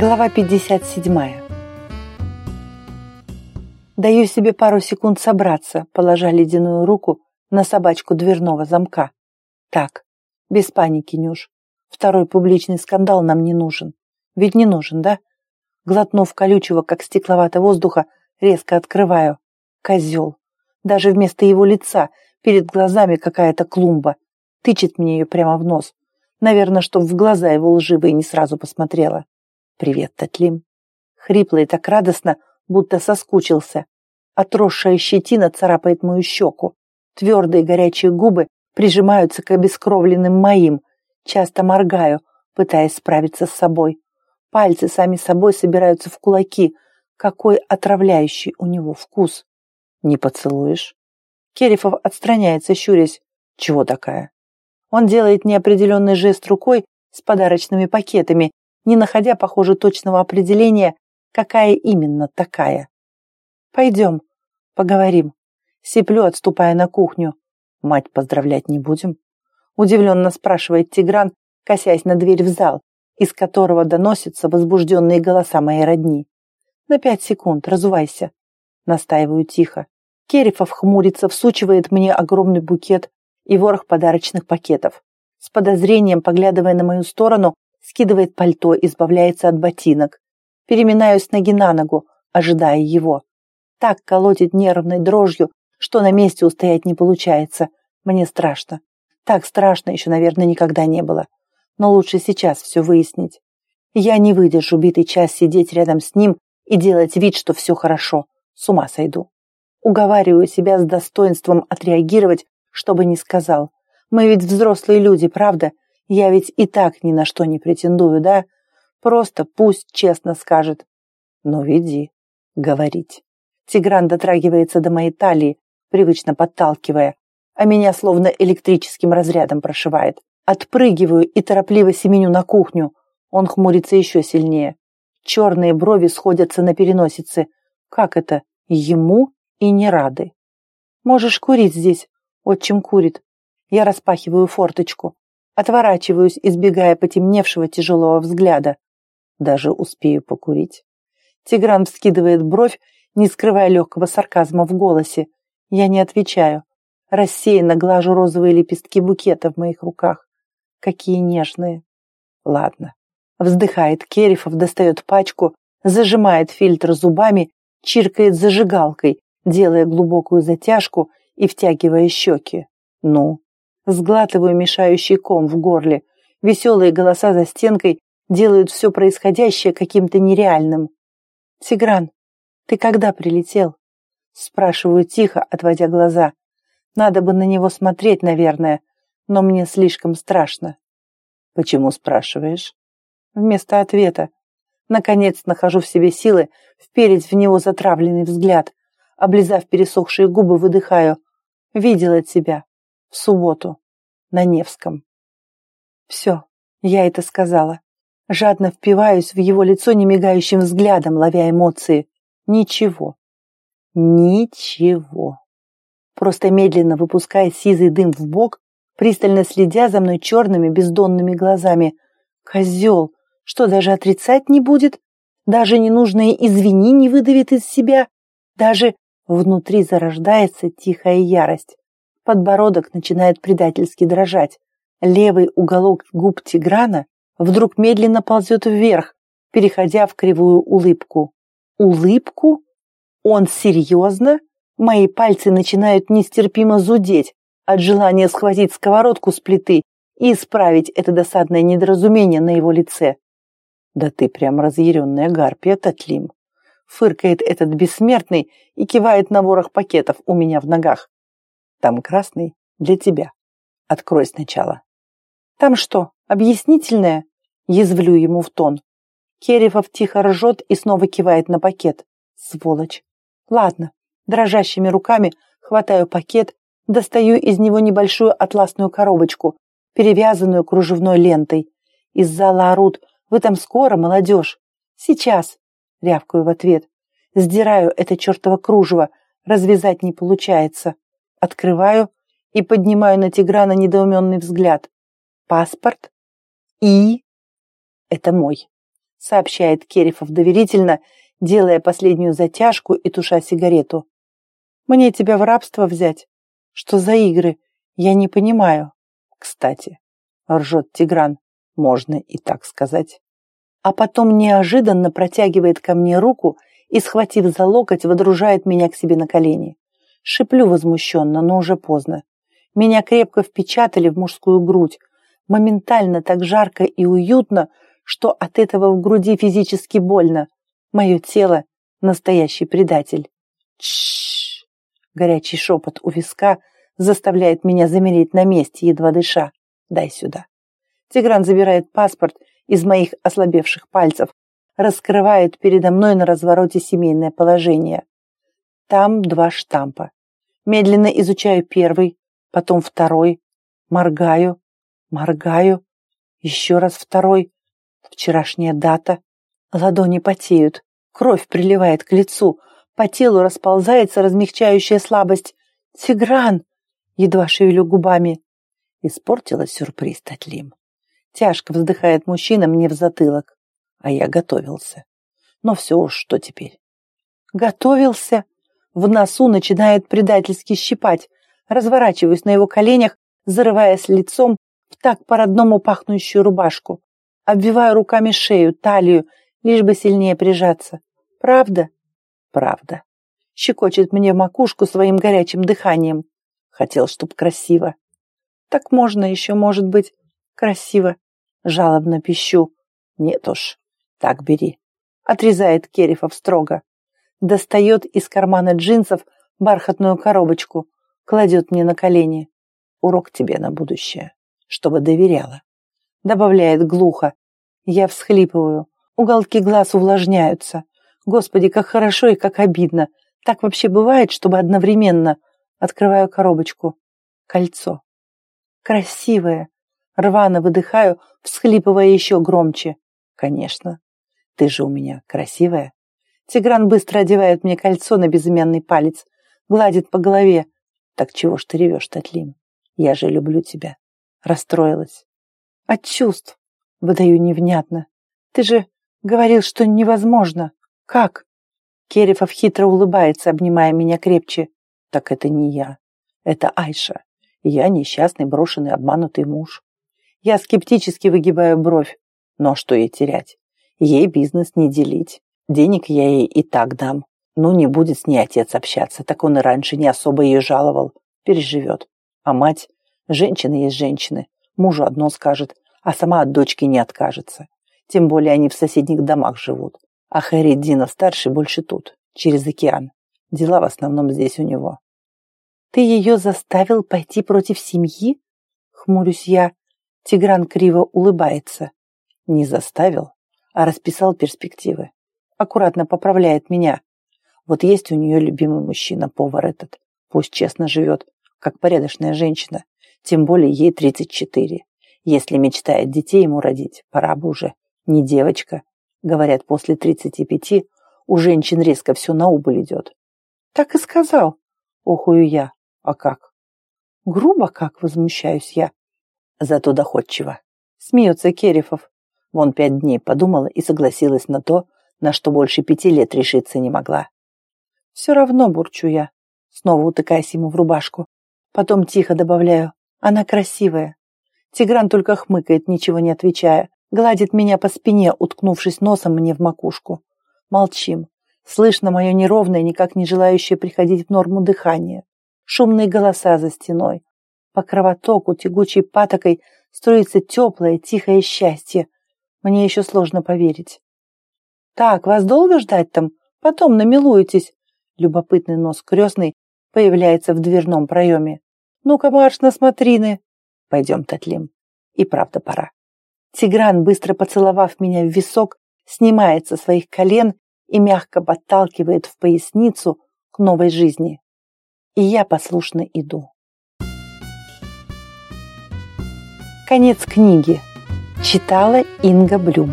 Глава 57. Даю себе пару секунд собраться, положа ледяную руку на собачку дверного замка. Так, без паники, Нюш. Второй публичный скандал нам не нужен. Ведь не нужен, да? Глотнув колючего, как стекловато воздуха, резко открываю. Козел. Даже вместо его лица перед глазами какая-то клумба. Тычет мне ее прямо в нос. Наверное, чтоб в глаза его лживые не сразу посмотрела. «Привет, Татлим». Хрипло и так радостно, будто соскучился. Отросшая щетина царапает мою щеку. Твердые горячие губы прижимаются к обескровленным моим. Часто моргаю, пытаясь справиться с собой. Пальцы сами собой собираются в кулаки. Какой отравляющий у него вкус. Не поцелуешь? Керифов отстраняется, щурясь. Чего такая? Он делает неопределенный жест рукой с подарочными пакетами, не находя, похоже, точного определения, какая именно такая. «Пойдем, поговорим». Сиплю, отступая на кухню. «Мать поздравлять не будем?» Удивленно спрашивает Тигран, косясь на дверь в зал, из которого доносятся возбужденные голоса моей родни. «На пять секунд, разувайся». Настаиваю тихо. Керифов хмурится, всучивает мне огромный букет и ворох подарочных пакетов. С подозрением, поглядывая на мою сторону, скидывает пальто, избавляется от ботинок. Переминаюсь ноги на ногу, ожидая его. Так колотит нервной дрожью, что на месте устоять не получается. Мне страшно. Так страшно еще, наверное, никогда не было. Но лучше сейчас все выяснить. Я не выдержу битый час сидеть рядом с ним и делать вид, что все хорошо. С ума сойду. Уговариваю себя с достоинством отреагировать, чтобы не сказал. Мы ведь взрослые люди, правда? Я ведь и так ни на что не претендую, да? Просто пусть честно скажет. Но веди. Говорить. Тигран дотрагивается до моей талии, привычно подталкивая, а меня словно электрическим разрядом прошивает. Отпрыгиваю и торопливо семеню на кухню. Он хмурится еще сильнее. Черные брови сходятся на переносице. Как это? Ему и не рады. Можешь курить здесь, отчим курит. Я распахиваю форточку. Отворачиваюсь, избегая потемневшего тяжелого взгляда. Даже успею покурить. Тигран вскидывает бровь, не скрывая легкого сарказма в голосе. Я не отвечаю. Рассеянно глажу розовые лепестки букета в моих руках. Какие нежные. Ладно. Вздыхает Керифов, достает пачку, зажимает фильтр зубами, чиркает зажигалкой, делая глубокую затяжку и втягивая щеки. Ну, сглатываю мешающий ком в горле. Веселые голоса за стенкой делают все происходящее каким-то нереальным. «Тигран, ты когда прилетел?» Спрашиваю тихо, отводя глаза. Надо бы на него смотреть, наверное, но мне слишком страшно. «Почему спрашиваешь?» Вместо ответа. Наконец нахожу в себе силы вперить в него затравленный взгляд. Облизав пересохшие губы, выдыхаю. Видела тебя. В субботу. На Невском. Все, я это сказала. Жадно впиваюсь в его лицо немигающим взглядом, ловя эмоции. Ничего. Ничего. Просто медленно выпуская сизый дым в бок, пристально следя за мной черными бездонными глазами. Козел, что даже отрицать не будет? Даже ненужные извини не выдавит из себя? Даже Внутри зарождается тихая ярость. Подбородок начинает предательски дрожать. Левый уголок губ Тиграна вдруг медленно ползет вверх, переходя в кривую улыбку. Улыбку? Он серьезно? Мои пальцы начинают нестерпимо зудеть от желания схватить сковородку с плиты и исправить это досадное недоразумение на его лице. Да ты прям разъяренная гарпия, Татлим фыркает этот бессмертный и кивает на ворох пакетов у меня в ногах. Там красный для тебя. Открой сначала. Там что, объяснительное? Язвлю ему в тон. Керевов тихо ржет и снова кивает на пакет. Сволочь. Ладно, дрожащими руками хватаю пакет, достаю из него небольшую атласную коробочку, перевязанную кружевной лентой. Из зала орут. Вы там скоро, молодежь? Сейчас. Рявкаю в ответ. Сдираю это чертово кружево. Развязать не получается. Открываю и поднимаю на Тиграна недоуменный взгляд. Паспорт? И? Это мой. сообщает Керифов доверительно, делая последнюю затяжку и туша сигарету. Мне тебя в рабство взять? Что за игры? Я не понимаю. Кстати, ржет Тигран, можно и так сказать. А потом неожиданно протягивает ко мне руку и, схватив за локоть, водружает меня к себе на колени. Шиплю возмущенно, но уже поздно. Меня крепко впечатали в мужскую грудь. Моментально так жарко и уютно, что от этого в груди физически больно. Мое тело — настоящий предатель. Тш! Горячий шепот у виска заставляет меня замереть на месте, едва дыша. Дай сюда. Тигран забирает паспорт из моих ослабевших пальцев, раскрывает передо мной на развороте семейное положение. Там два штампа. Медленно изучаю первый, потом второй. Моргаю, моргаю. Еще раз второй. Вчерашняя дата. Ладони потеют. Кровь приливает к лицу. По телу расползается размягчающая слабость. «Тигран!» Едва шевелю губами. Испортила сюрприз Татлим. Тяжко вздыхает мужчина мне в затылок. А я готовился. Но все уж, что теперь? Готовился? В носу начинает предательски щипать. Разворачиваюсь на его коленях, зарываясь лицом в так по-родному пахнущую рубашку. Обвиваю руками шею, талию, лишь бы сильнее прижаться. Правда? Правда. Щекочет мне макушку своим горячим дыханием. Хотел, чтоб красиво. Так можно еще, может быть, красиво. Жалобно пищу. Нет уж, так бери. Отрезает Керифов строго достает из кармана джинсов бархатную коробочку, кладет мне на колени. Урок тебе на будущее, чтобы доверяла. Добавляет глухо. Я всхлипываю. Уголки глаз увлажняются. Господи, как хорошо и как обидно. Так вообще бывает, чтобы одновременно. Открываю коробочку. Кольцо. Красивое. Рвано выдыхаю, всхлипывая еще громче. Конечно. Ты же у меня красивая. Тигран быстро одевает мне кольцо на безымянный палец, гладит по голове. Так чего ж ты ревешь, Татлим? Я же люблю тебя. Расстроилась. От чувств. Выдаю невнятно. Ты же говорил, что невозможно. Как? Керефов хитро улыбается, обнимая меня крепче. Так это не я. Это Айша. Я несчастный, брошенный, обманутый муж. Я скептически выгибаю бровь. Но что ей терять? Ей бизнес не делить. Денег я ей и так дам. Ну, не будет с ней отец общаться, так он и раньше не особо ее жаловал. Переживет. А мать? Женщины есть женщины. Мужу одно скажет, а сама от дочки не откажется. Тем более они в соседних домах живут. А Хариддинов-старший больше тут, через океан. Дела в основном здесь у него. «Ты ее заставил пойти против семьи?» Хмурюсь я. Тигран криво улыбается. Не заставил, а расписал перспективы аккуратно поправляет меня. Вот есть у нее любимый мужчина, повар этот. Пусть честно живет, как порядочная женщина. Тем более ей 34. Если мечтает детей ему родить, пора бы уже. Не девочка. Говорят, после 35 у женщин резко все на убыль идет. Так и сказал. Охую я. А как? Грубо как, возмущаюсь я. Зато доходчиво. Смеется Керифов. Вон пять дней подумала и согласилась на то, на что больше пяти лет решиться не могла. Все равно бурчу я, снова утыкаясь ему в рубашку. Потом тихо добавляю, она красивая. Тигран только хмыкает, ничего не отвечая, гладит меня по спине, уткнувшись носом мне в макушку. Молчим. Слышно мое неровное, никак не желающее приходить в норму дыхание. Шумные голоса за стеной. По кровотоку тягучей патокой строится теплое, тихое счастье. Мне еще сложно поверить. «Так, вас долго ждать там? Потом намилуетесь!» Любопытный нос крестный появляется в дверном проеме. «Ну-ка, марш на смотрины!» «Пойдем, Татлим. И правда пора». Тигран, быстро поцеловав меня в висок, снимает со своих колен и мягко подталкивает в поясницу к новой жизни. И я послушно иду. Конец книги. Читала Инга Блюм.